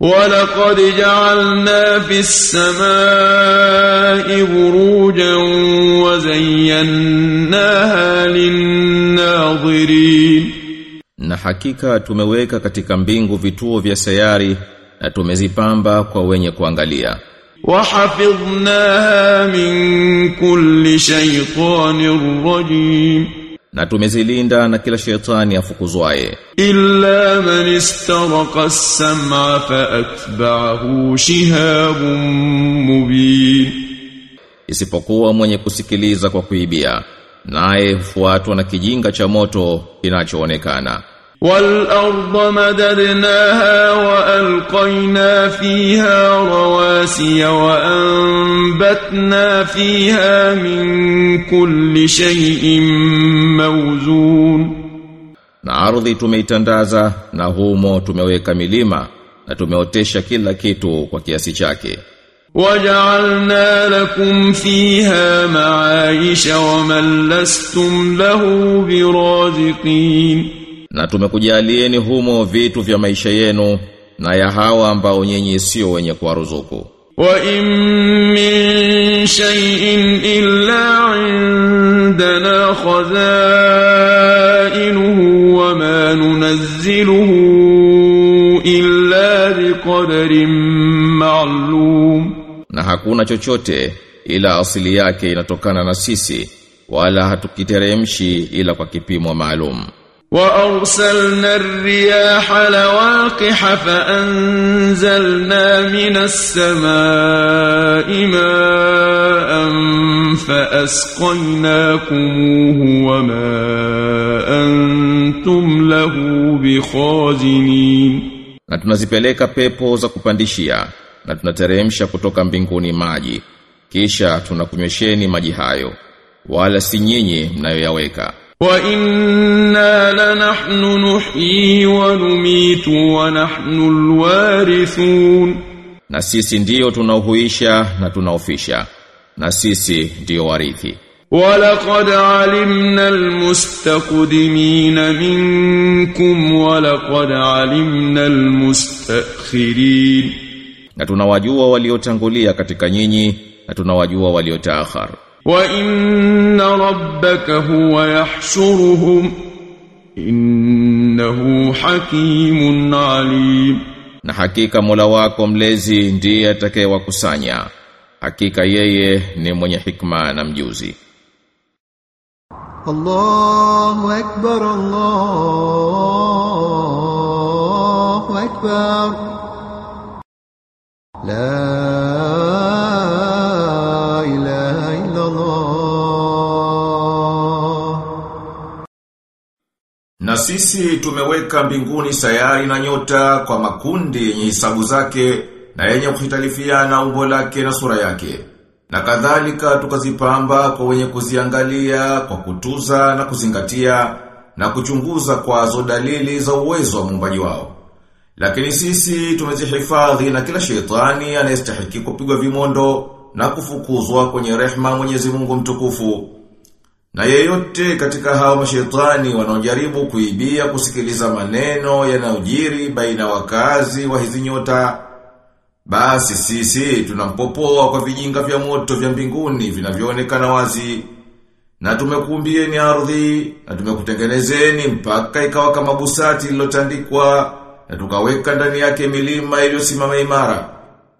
ولقد جعلنا في السماء بروجا وزيناها للناظرين Na hakika tumeweka katika mbingu vituo vya sayari na tumezipamba kwa wenye kuangalia. وحفظناها من كل شيطان رجيم na tumezilinda na kila shetani afukuzwaye. Illa man istaraqa as-sam'a fa atba'ahu shihabun mubin. Isipokuwa mwenye kusikiliza kwa kuibia naye hufuatwa na kijinga cha moto kinachoonekana. والأرض مددناها وألقينا فيها رواسي وأنبتنا فيها من كل شيء موزون Na ardhi tumeitandaza na humo tumeweka milima na tumeotesha kila kitu kwa kiasi chake. وجعلنا لكم فيها معايش ومن لستم له برازقين na tumekujalieni humo vitu vya maisha yenu na ya hawa ambao nyinyi sio wenye kuwaruzuku. Wa in min shay'in illa indana khazainuhu wa ma nunazziluhu illa biqadarin ma'lum. Na hakuna chochote ila asili yake inatokana na sisi wala hatukiteremshi ila kwa kipimo maalum. وأرسلنا الرياح لواقح فأنزلنا من السماء ماء فأسقيناكموه وما أنتم له بخازنين Na tunazipeleka pepo za kupandishia na tunateremsha kutoka mbinguni maji. Kisha tunakunywesheni maji hayo. Wala si nyinyi mnayoyaweka. وإنا لنحن نحيي ونميت ونحن الوارثون Na sisi ndiyo tunaohuisha na tunaofisha. Na sisi ndiyo warithi. ولقد علمنا المستقدمين منكم ولقد علمنا المستأخرين Na tunawajua waliotangulia katika nyinyi na tunawajua waliotaakhar. وإن ربك هو يحشرهم إنه حكيم عليم Na hakika Mola wako mlezi ndiye atakayewakusanya. Hakika yeye ni mwenye hikma na mjuzi. الله أكبر الله أكبر لا sisi tumeweka mbinguni sayari na nyota kwa makundi yenye hisabu zake na yenye kuhitalifiana umbo lake na sura yake. Na kadhalika tukazipamba kwa wenye kuziangalia, kwa kutuza na kuzingatia na kuchunguza kwazo dalili za uwezo wa muumbaji wao. Lakini sisi tumezihifadhi na kila shetani anayestahiki kupigwa vimondo na kufukuzwa kwenye rehema Mwenyezi Mungu mtukufu. Na yeyote katika hao mashetani wanaojaribu kuibia kusikiliza maneno yanayojiri baina wakazi wa hizi nyota basi sisi tunampopoa kwa vijinga vya moto vya mbinguni vinavyoonekana wazi. Na tumekuumbieni ardhi na tumekutengenezeni mpaka ikawa kama busati lilotandikwa na tukaweka ndani yake milima iliyosimama imara.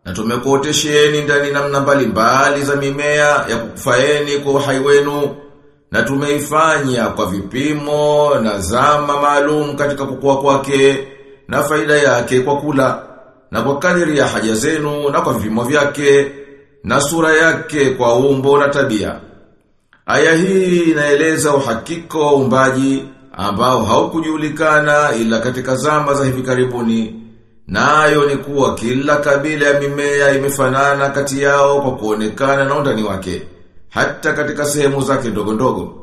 Na tumekuotesheni ndani namna mbalimbali za mimea ya kukufaeni kwa uhai wenu na tumeifanya kwa vipimo na zama maalum katika kukua kwake na faida yake kwa kula na kwa kadiri ya haja zenu na kwa vipimo vyake na sura yake kwa umbo na tabia. Aya hii inaeleza uhakiko wa umbaji ambao haukujulikana ila katika zama za hivi karibuni. Nayo ni kuwa kila kabila ya mimea imefanana kati yao kwa kuonekana na undani wake, hata katika sehemu zake ndogo ndogo,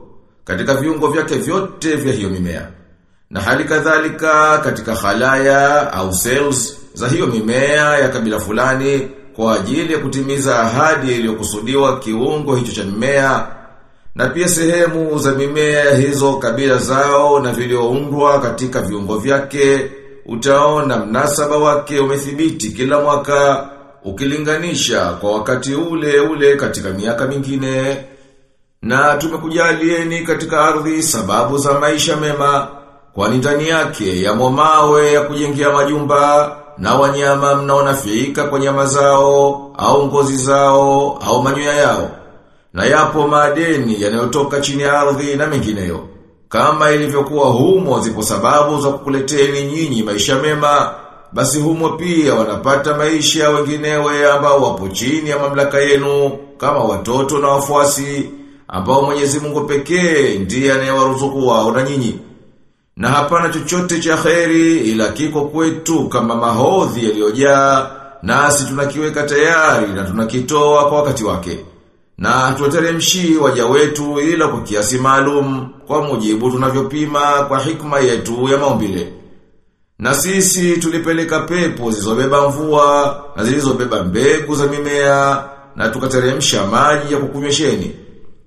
katika viungo vyake vyote vya hiyo mimea. Na hali kadhalika katika halaya au cells za hiyo mimea ya kabila fulani kwa ajili ya kutimiza ahadi iliyokusudiwa kiungo hicho cha mimea na pia sehemu za mimea hizo kabila zao na vilioundwa katika viungo vyake utaona mnasaba wake umethibiti kila mwaka ukilinganisha kwa wakati ule ule katika miaka mingine. Na tumekujalieni katika ardhi sababu za maisha mema kwani ndani yake yamo mawe ya kujengea majumba na wanyama mnaonafika kwa nyama zao au ngozi zao au manyoya yao. Na yapo madeni yanayotoka chini ya ardhi na mengineyo. Kama ilivyokuwa humo zipo sababu za kukuleteni nyinyi maisha mema basi humo pia wanapata maisha ya wenginewe ambao wapo chini ya mamlaka yenu kama watoto na wafuasi ambao Mwenyezi Mungu pekee ndiye anayewaruzuku wao na nyinyi. Na hapana chochote cha kheri ila kiko kwetu kama mahodhi yaliyojaa nasi tunakiweka tayari na tunakitoa kwa wakati wake. Na tuwateremshi waja wetu ila kwa kiasi maalum kwa mujibu tunavyopima kwa hikma yetu ya maumbile. Na sisi tulipeleka pepo zilizobeba mvua na zilizobeba mbegu za mimea na tukateremsha maji ya kukunywesheni.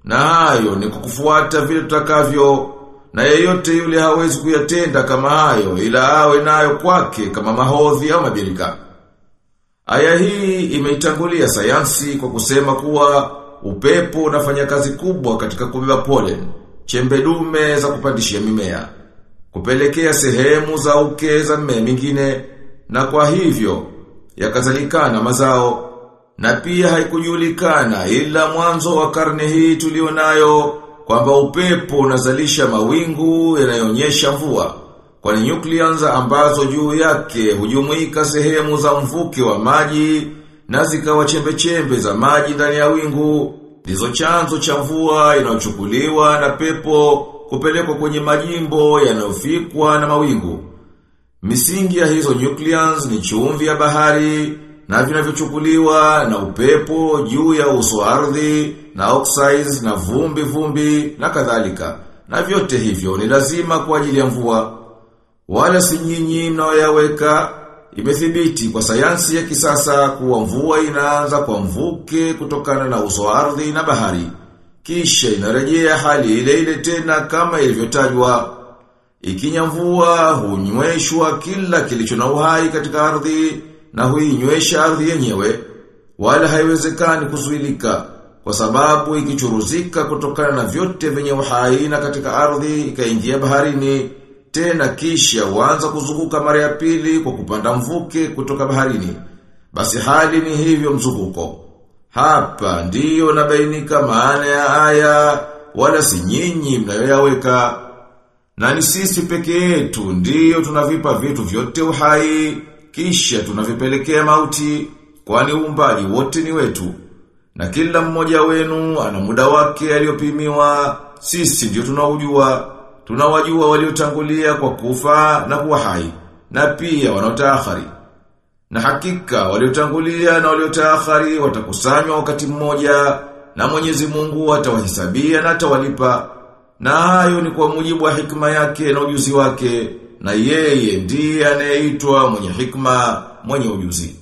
Na hayo ni kukufuata vile tutakavyo na yeyote yule hawezi kuyatenda kama hayo ila awe nayo kwake kama mahodhi au mabirika. Aya hii imeitangulia sayansi kwa kusema kuwa upepo unafanya kazi kubwa katika kubeba pollen, chembe dume za kupandishia mimea, kupelekea sehemu za uke za mmea mingine na kwa hivyo yakazalikana mazao na pia haikujulikana ila mwanzo wa karne hii tulionayo kwamba upepo unazalisha mawingu yanayoonyesha mvua kwani nyuklianza ambazo juu yake hujumuika sehemu za mvuke wa maji na zikawa chembe-chembe za maji ndani ya wingu ndizo chanzo cha mvua inayochukuliwa na pepo kupelekwa kwenye majimbo yanayofikwa na mawingu. Misingi ya hizo nucleons ni chumvi ya bahari na vinavyochukuliwa na upepo juu ya uso ardhi na oxides na vumbi vumbi na kadhalika. Na vyote hivyo ni lazima kwa ajili ya mvua. Wala si nyinyi mnaoyaweka imethibiti kwa sayansi ya kisasa kuwa mvua inaanza kwa mvuke kutokana na uso ardhi na bahari. Kisha inarejea hali ile ile tena kama ilivyotajwa. Ikinyamvua hunyweshwa kila kilicho na uhai katika ardhi na huinywesha ardhi yenyewe wala haiwezekani kuzuilika kwa sababu ikichuruzika kutokana na vyote vyenye uhai na katika ardhi ikaingia baharini tena kisha huanza kuzunguka mara ya pili kwa kupanda mvuke kutoka baharini basi hali ni hivyo mzunguko hapa ndiyo nabainika maana ya aya wala si nyinyi mnayoyaweka. Na ni sisi peke yetu ndiyo tunavipa vitu vyote uhai kisha tunavipelekea mauti kwani uumbaji wote ni wetu. Na kila mmoja wenu ana muda wake aliyopimiwa sisi ndiyo tunaujua. Tunawajua waliotangulia kwa kufa na kuwa hai na pia wanaotaakhari na hakika waliotangulia na waliotaakhari watakusanywa wakati mmoja na Mwenyezi Mungu atawahesabia na atawalipa. Na hayo ni kwa mujibu wa hikma yake na ujuzi wake na yeye ndiye anayeitwa mwenye hikma mwenye ujuzi